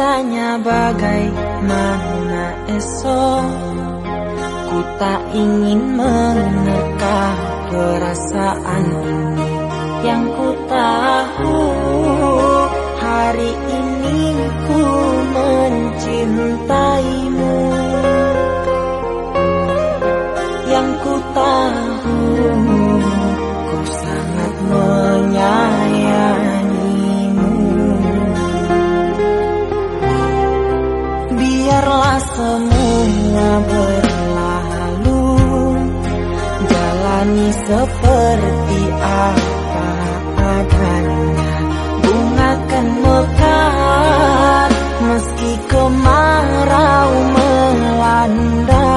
cintanya bagaimana esok. Ku tak ingin menerka perasaan ini Yang ku tahu. Hari ini ku mencintaimu Biarlah semua berlalu Jalani seperti apa adanya. Bunga kan mekar Meski kemarau melanda.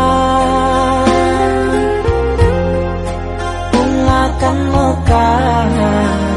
Bunga kan mekar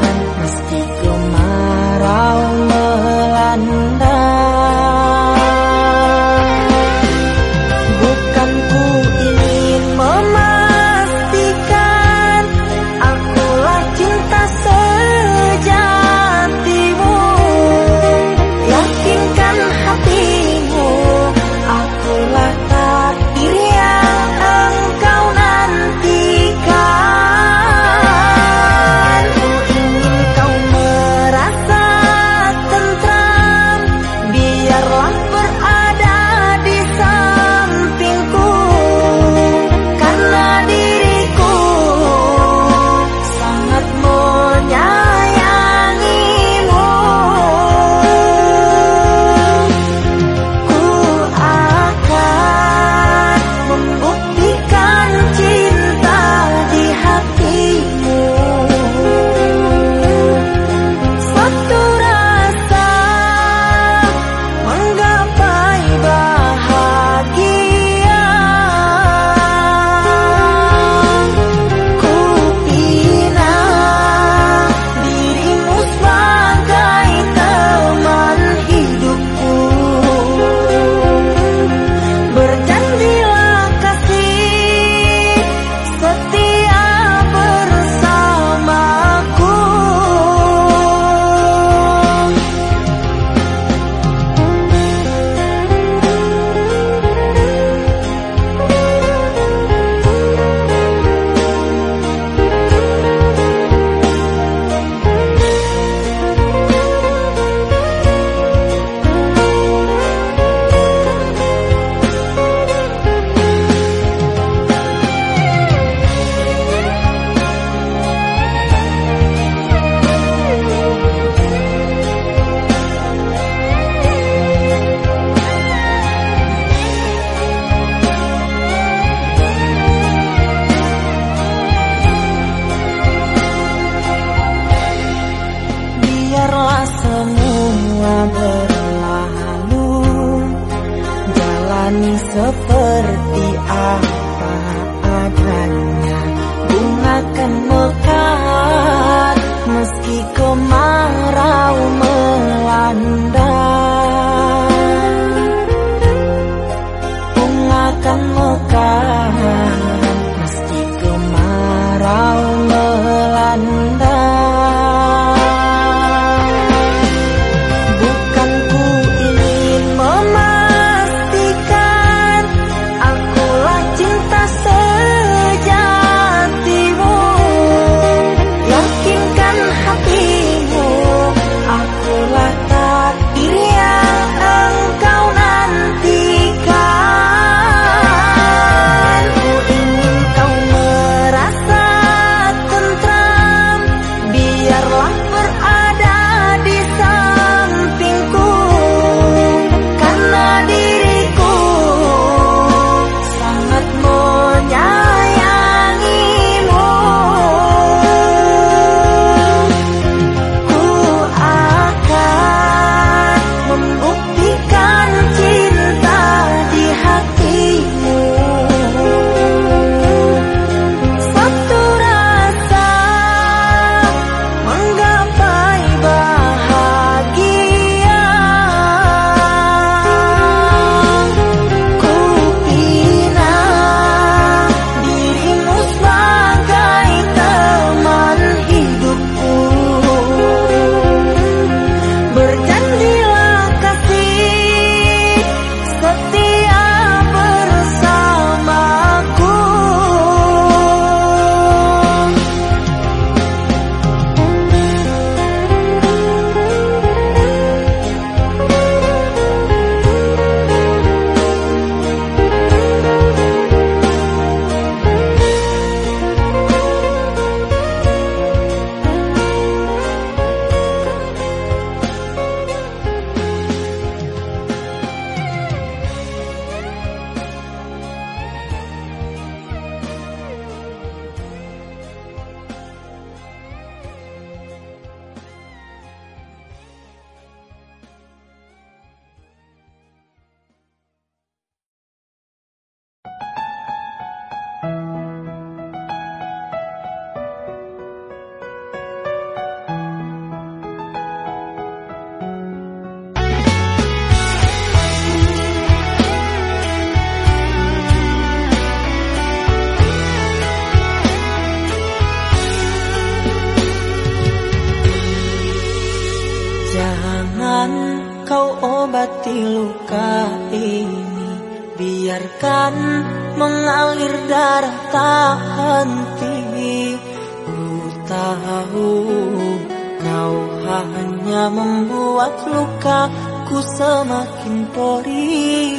hanya membuat lukaku semakin perih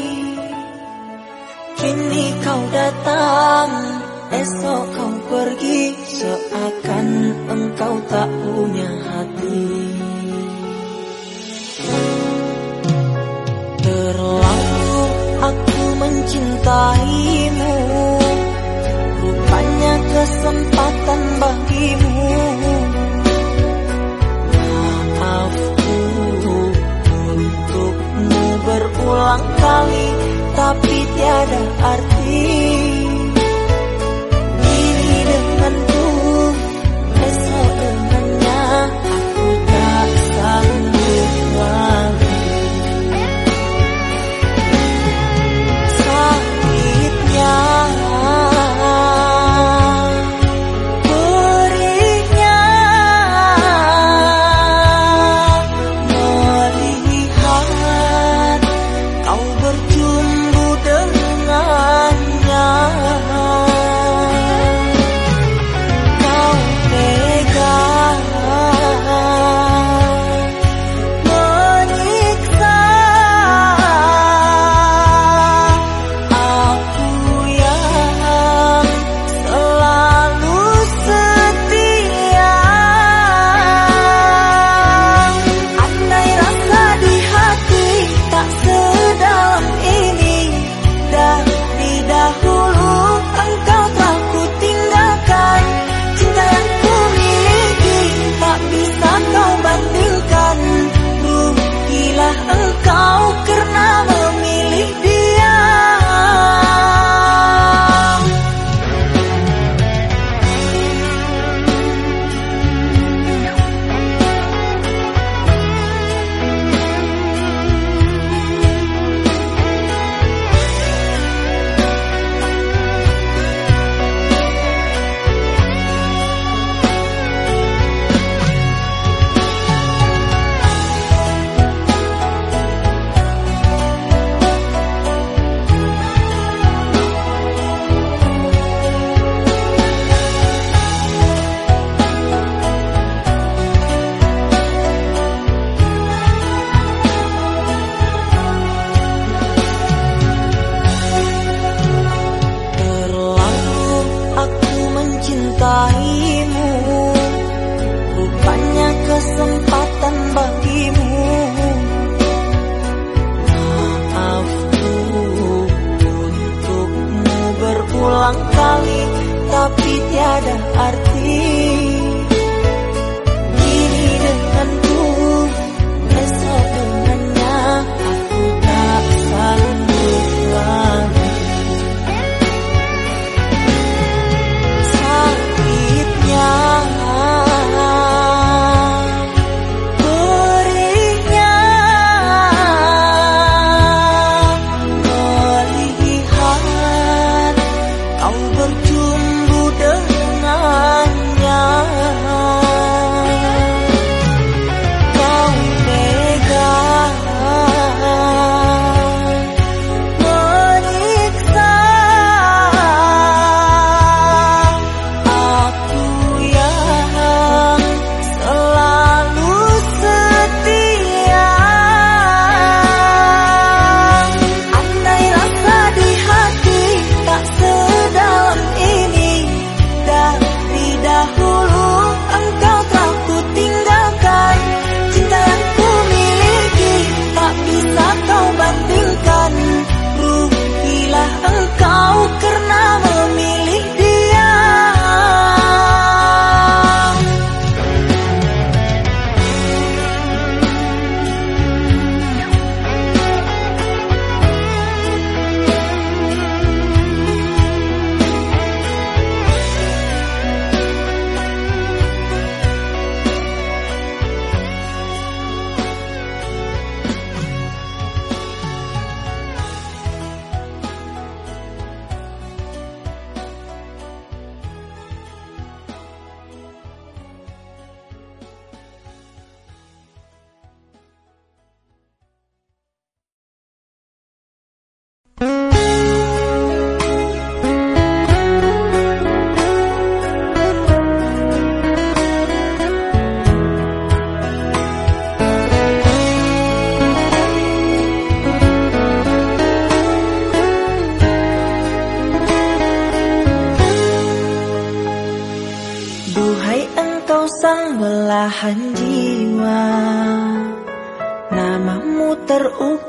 Kini kau datang, esok kau pergi Seakan engkau tak punya hati. Terlalu aku mencintaimu Rupanya kesempatan bagimu berulang kali tapi tiada arti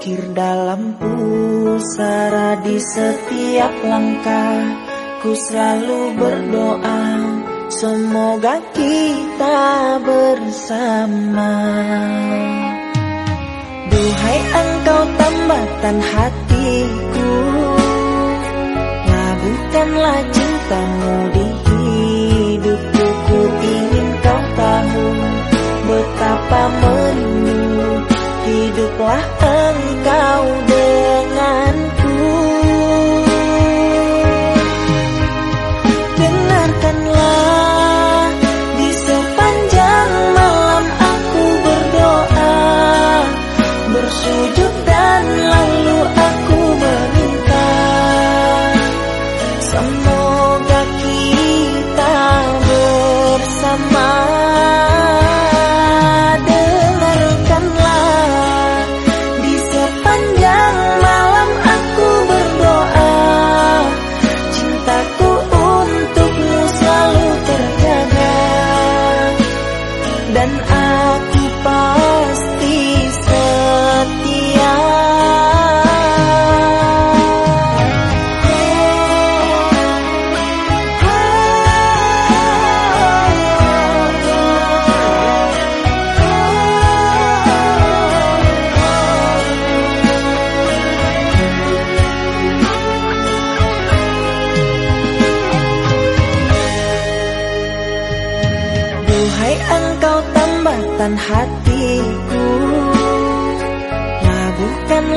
Terukir dalam pusara di setiap langkah. Ku selalu berdoa Semoga kita bersama. Duhai engkau tambatan hatiku Labuhkanlah cintamu di hidupku. Ku ingin kau tahu betapa merindu hiduplah engkau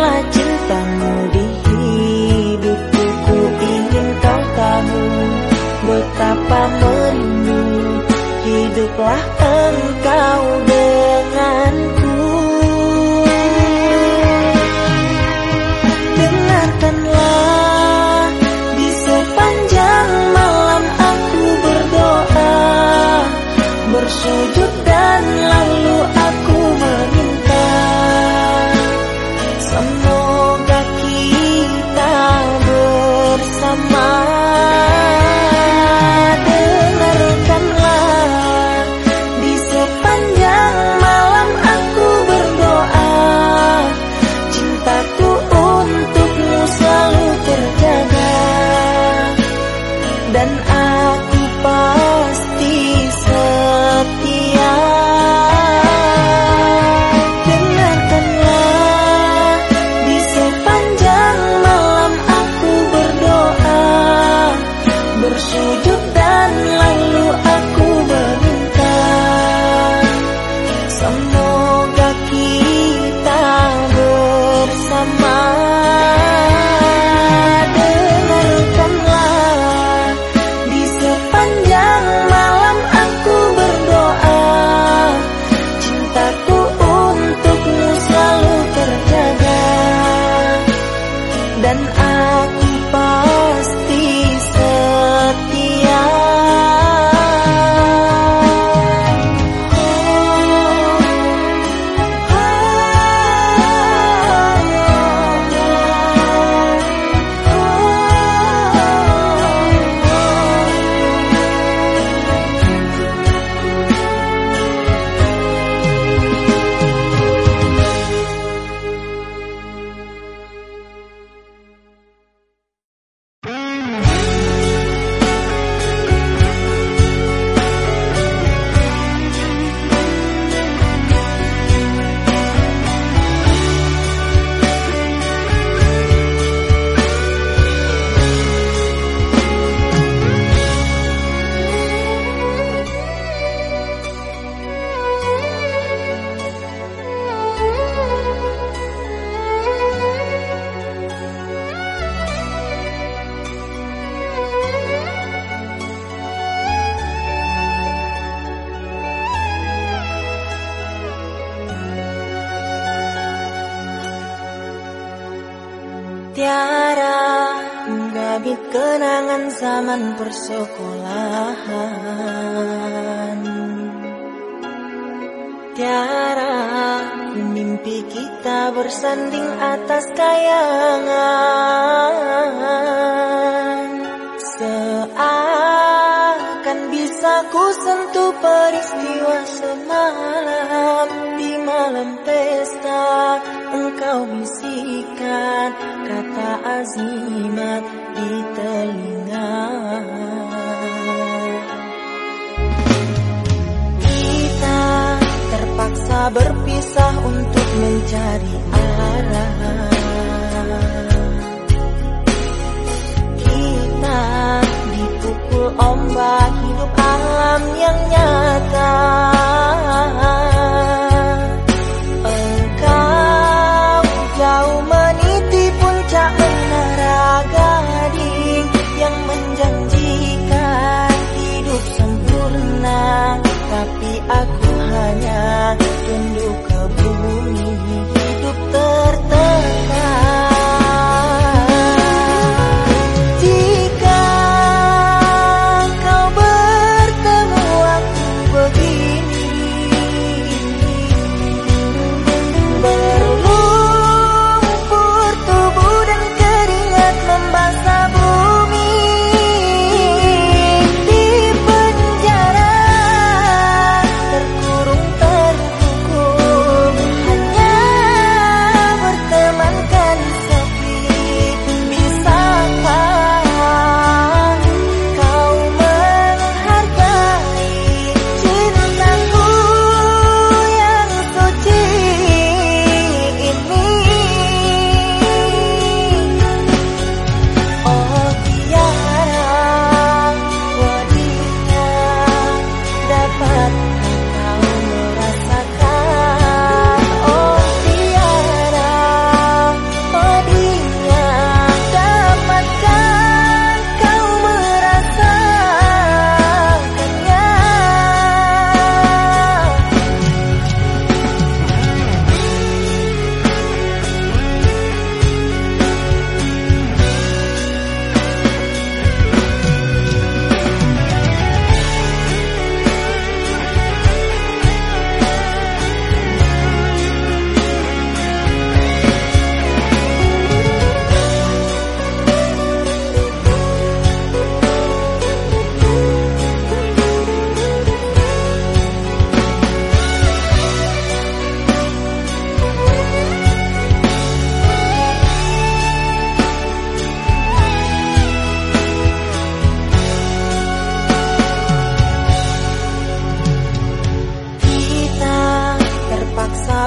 Cintamu di hidupku. Ku ingin kau tahu apa merindu Hiduplah engkau dengan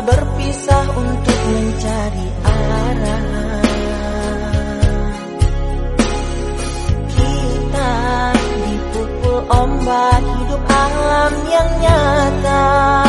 berpisah untuk mencari arah. Kita dipukul ombak hidup alam yang nyata.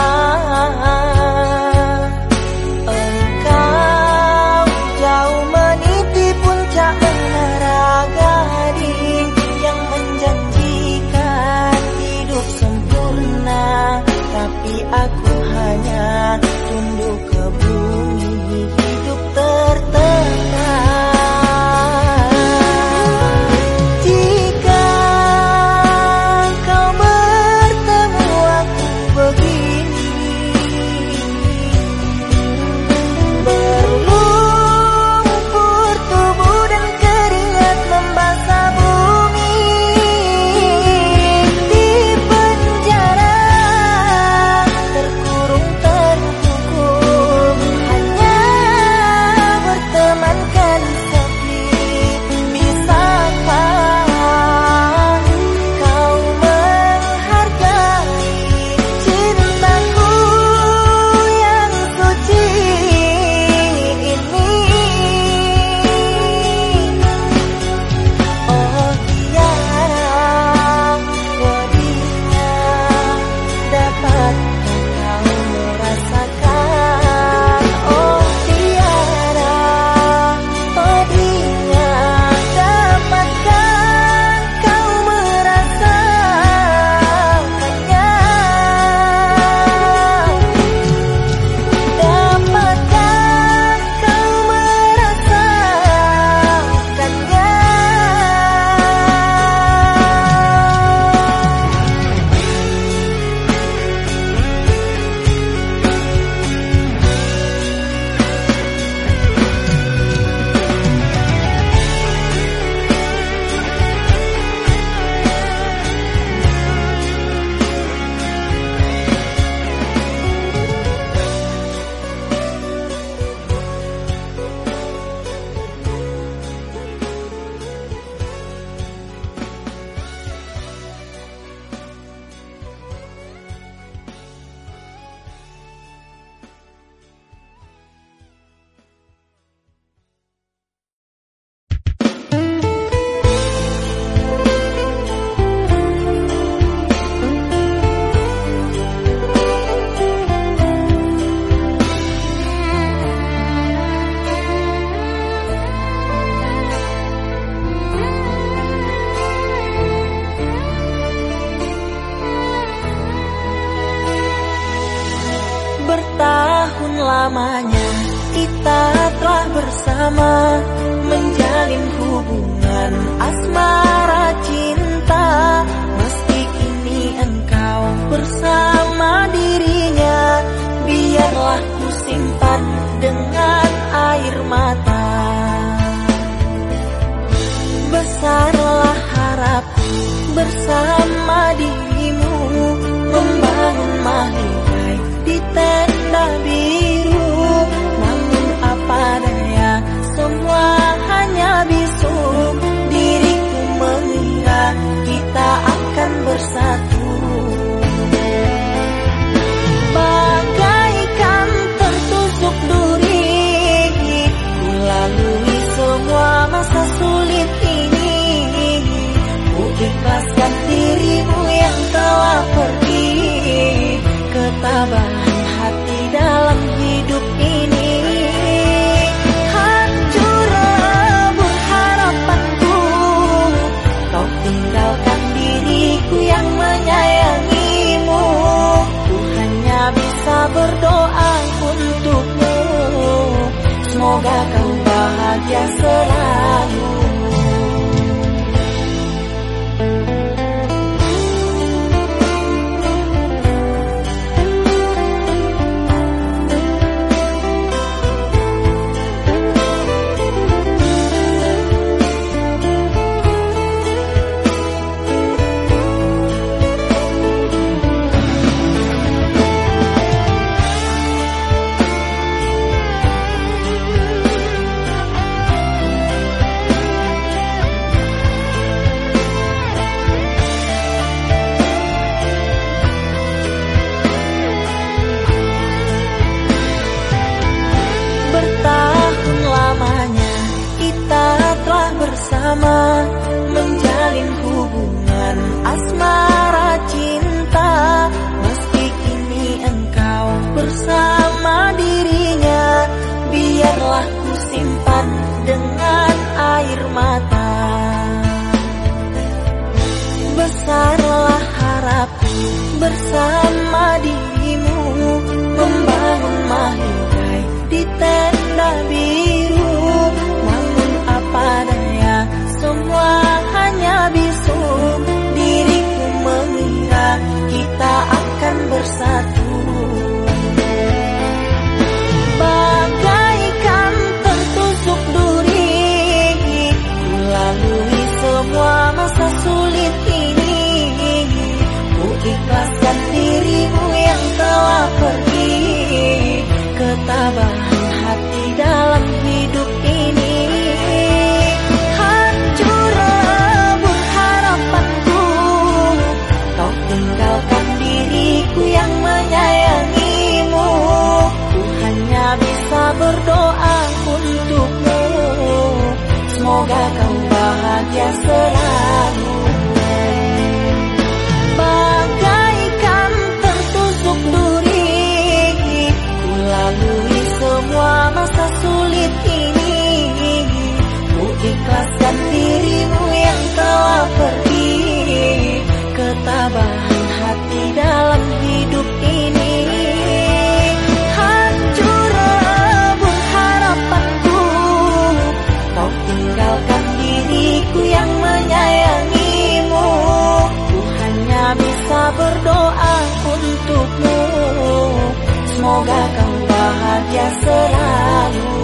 Selalu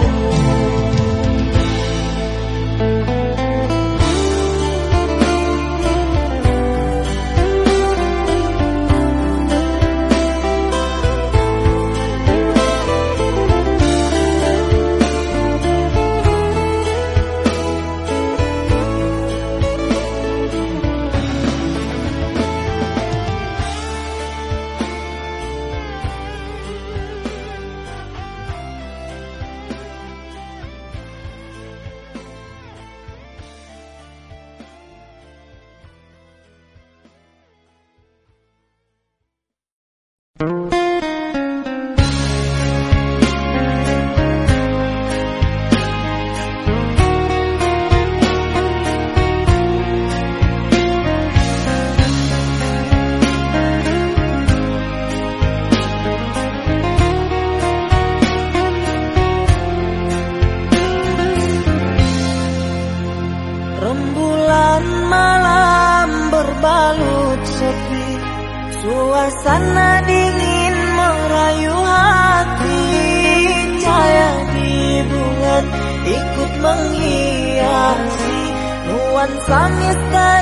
one from your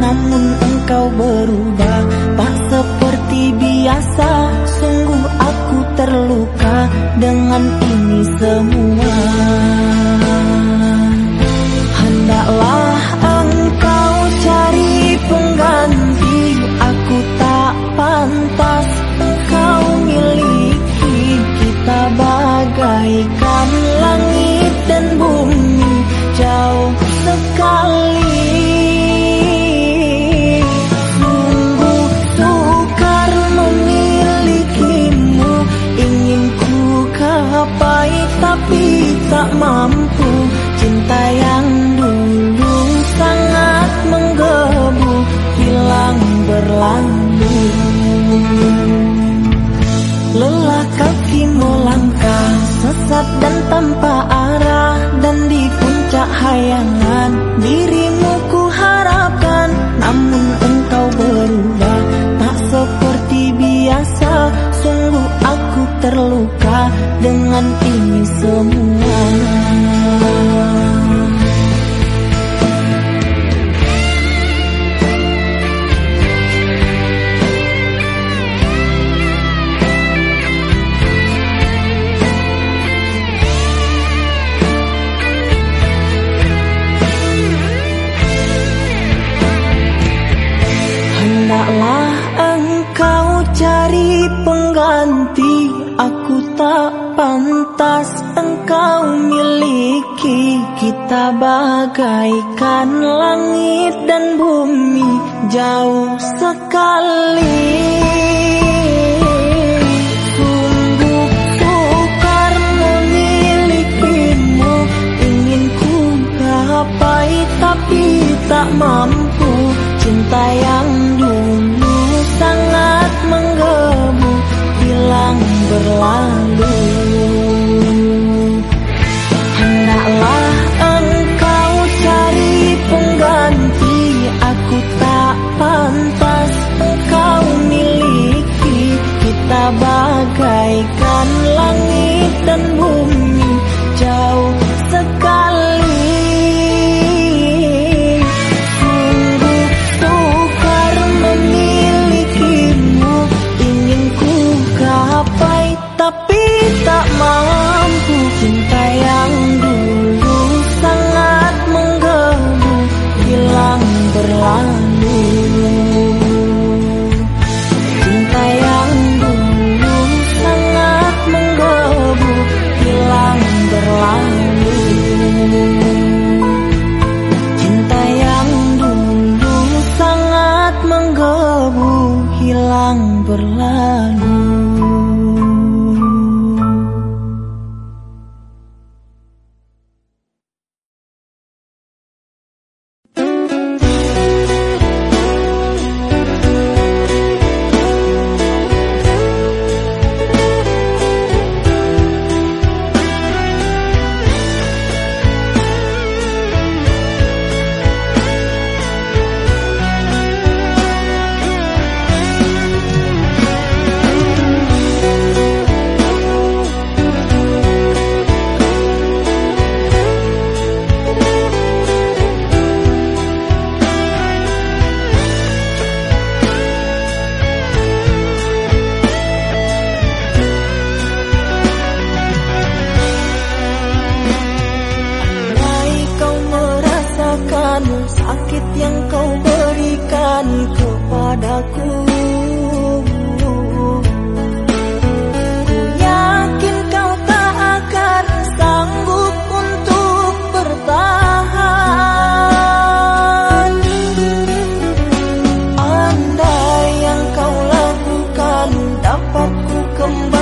Namun engkau berubah. Tak seperti biasa Sungguh aku terluka Dengan ini semua. Hendaklah Sesat dan tanpa arah Dan di puncak hayangan. Dirimu ku harapkan Namun engkau berubah. Tak seperti biasa Sungguh aku terluka Dengan ini semua Kita bagaikan langit dan bumi Jauh sekali. Gapai tapi tak mampu. Cinta yang bagaikan langit dan bumi dapat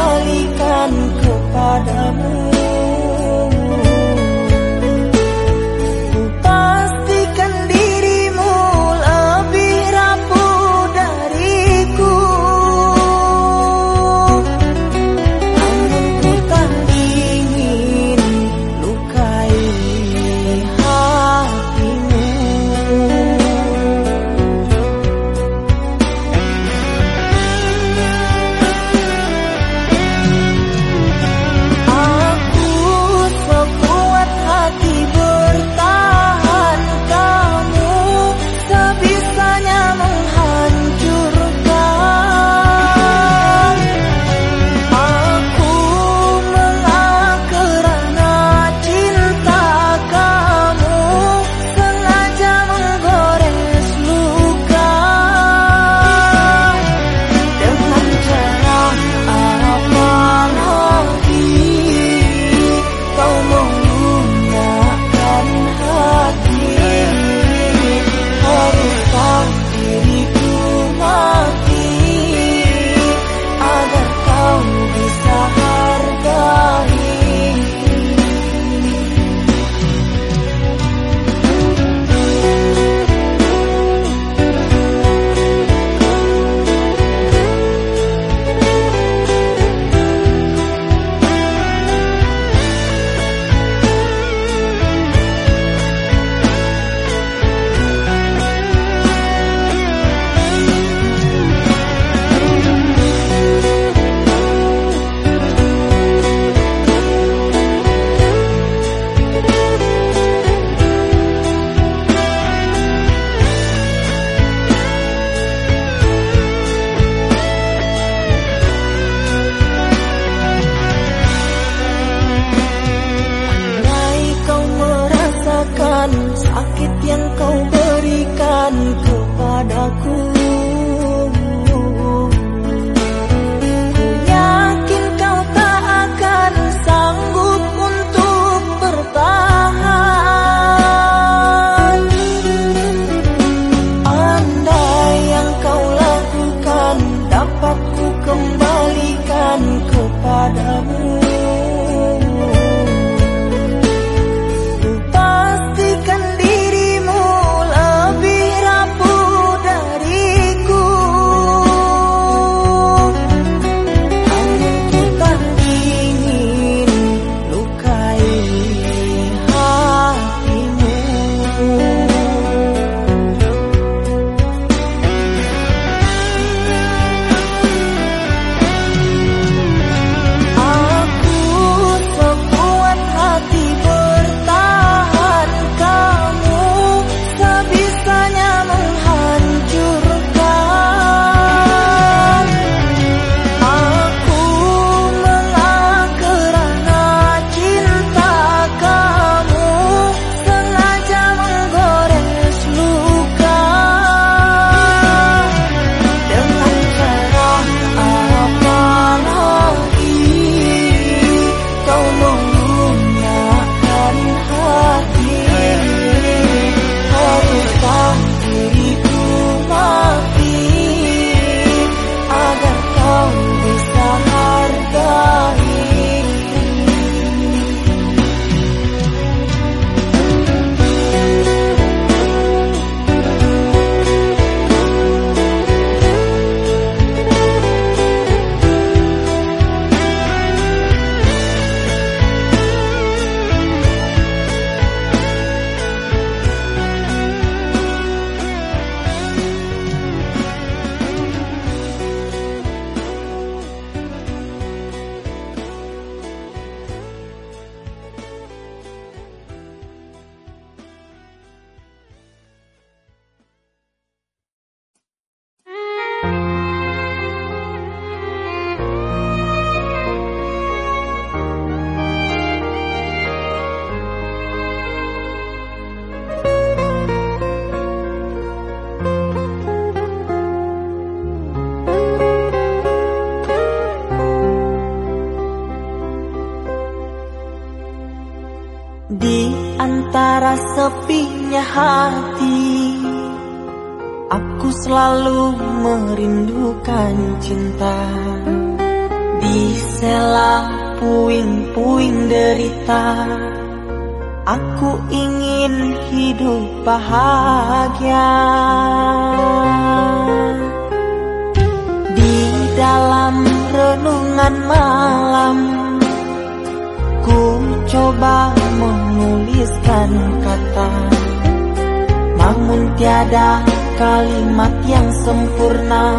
ada kalimat yang sempurna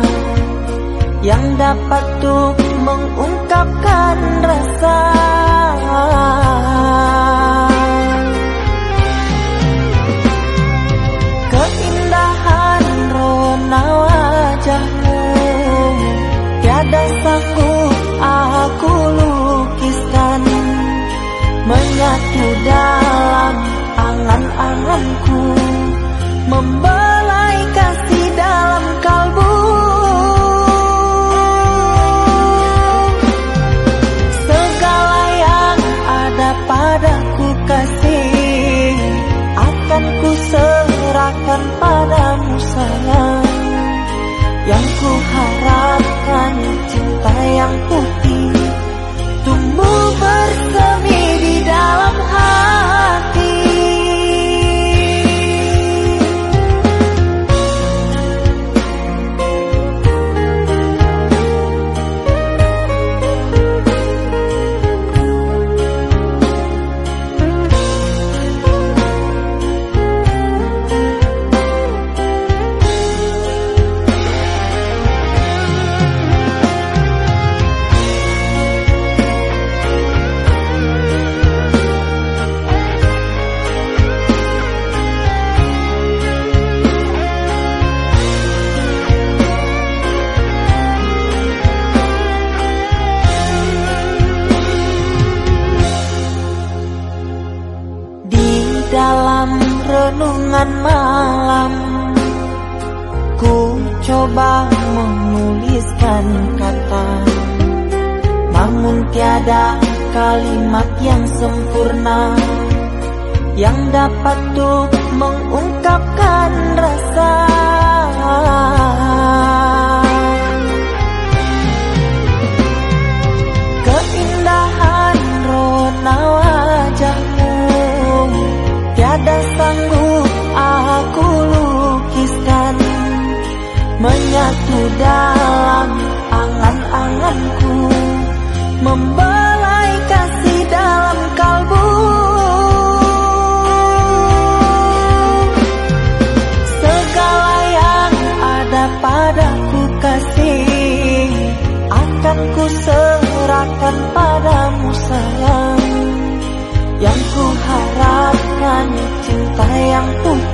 Yang dapat tuh mengungkapkan rasa berikan padamu sayang Yang ku harapkan cinta yang tulus.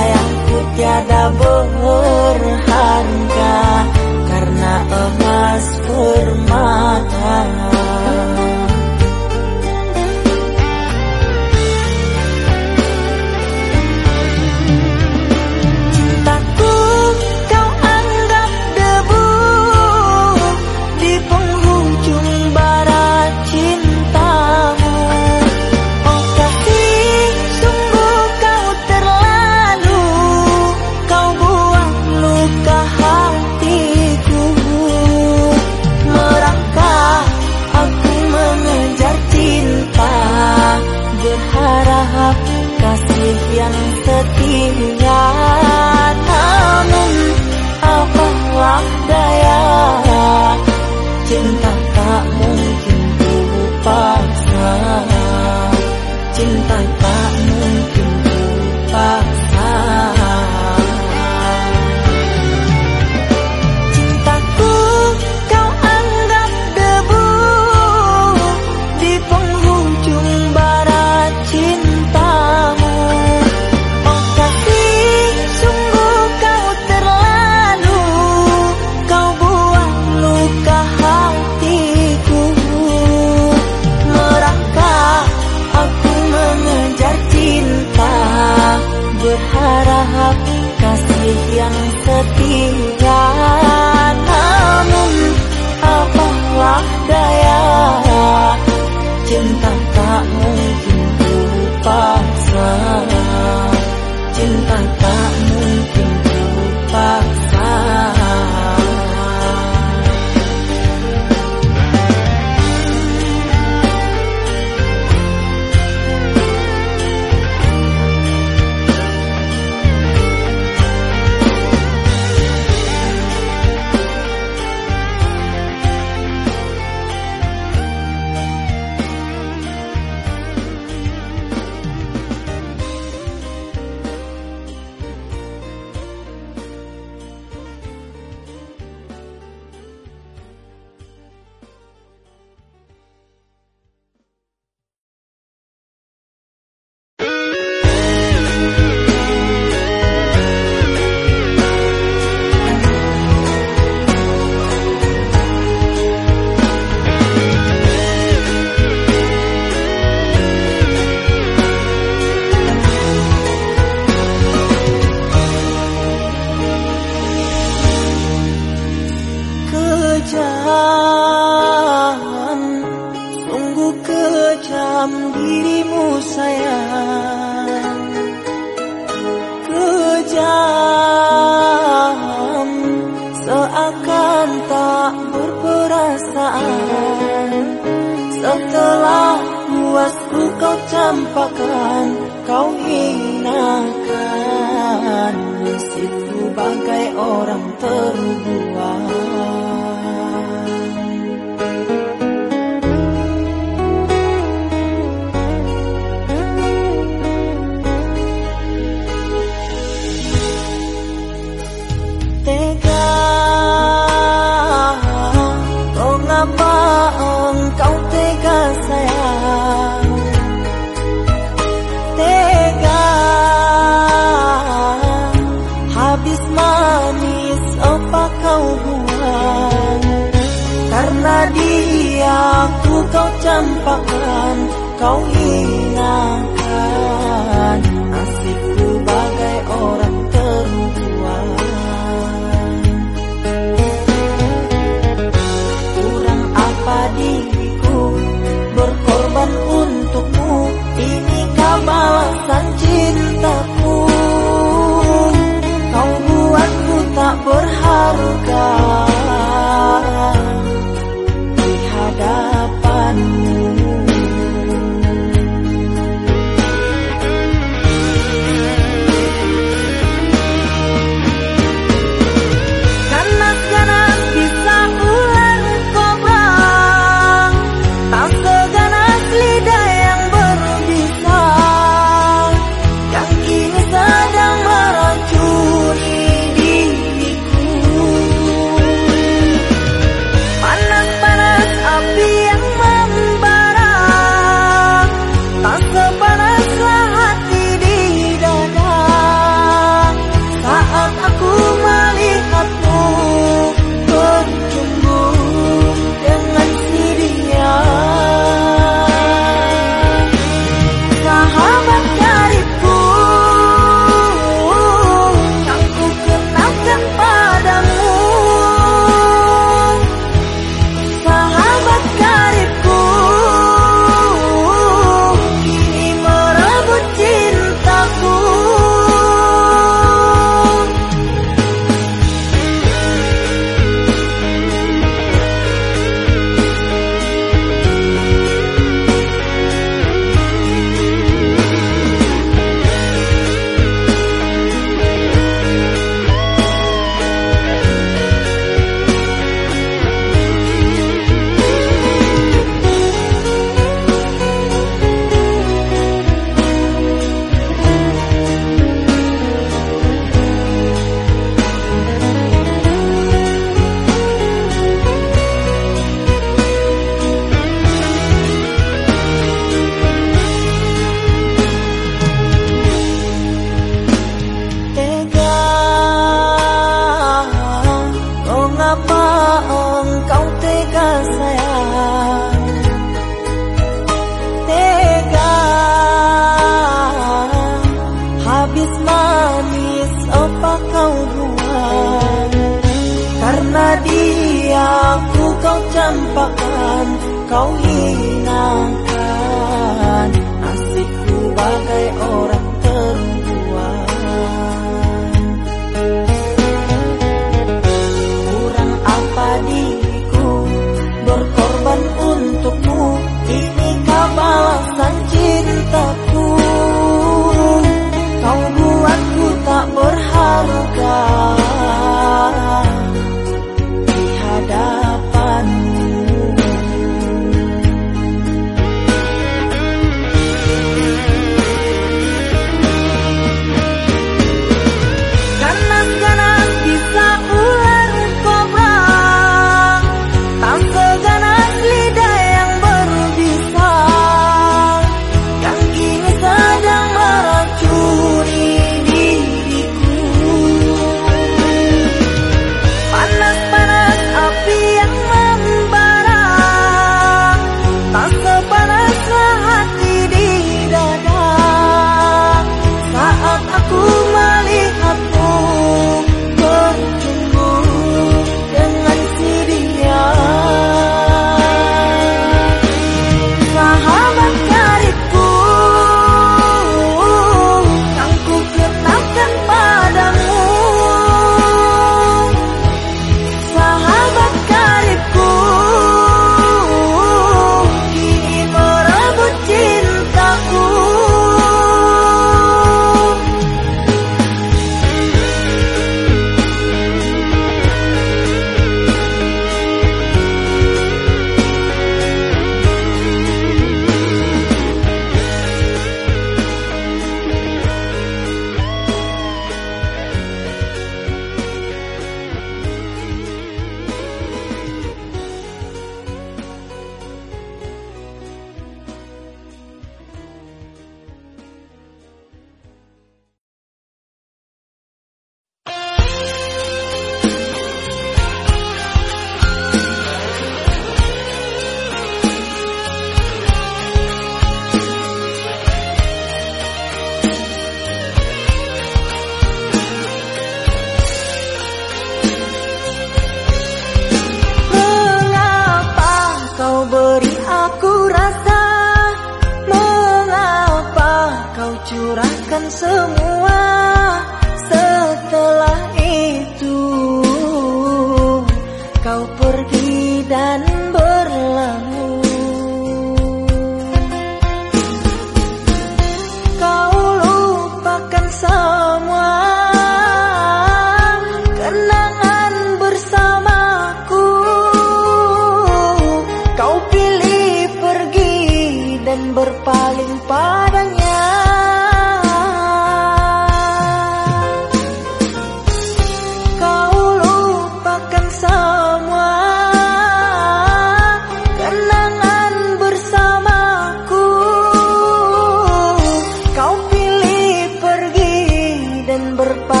berpaling